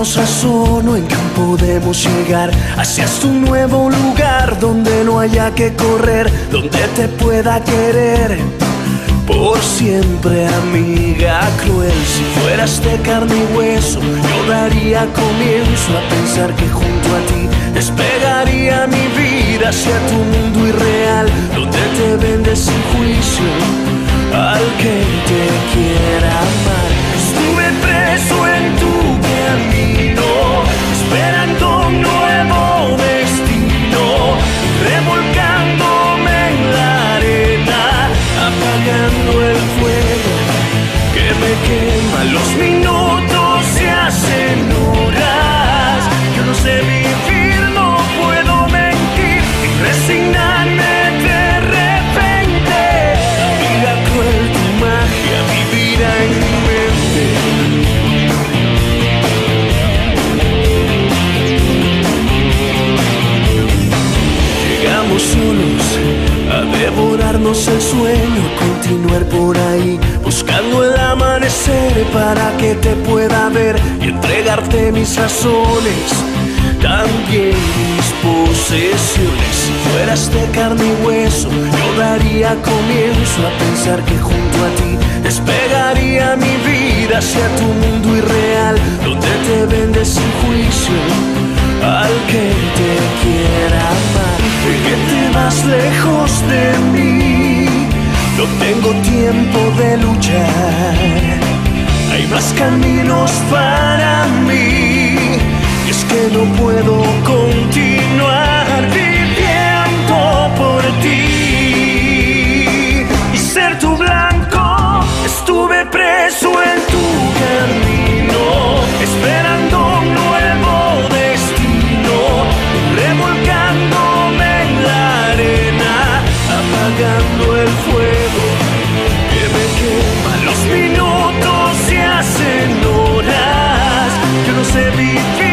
juntarnos razono en que podemos llegar hacia tu nuevo lugar donde no haya que correr, donde te pueda querer. Por siempre, amiga cruel, si fueras de carne y hueso, yo daría comienzo a pensar que junto a ti despegaría mi vida hacia tu mundo irreal, donde te vendes sin juicio al que sueño, continuar por ahí, buscando el amanecer para que te pueda ver y entregarte mis razones, también mis posesiones. Si fueras de carne y hueso, yo daría comienzo a pensar que junto a ti despegaría mi vida hacia tu mundo irreal, donde te vendes sin juicio al que te quiera amar, y que te vas lejos de mí. No tengo tiempo de luchar, hay más caminos para mí. Y es que no puedo be free.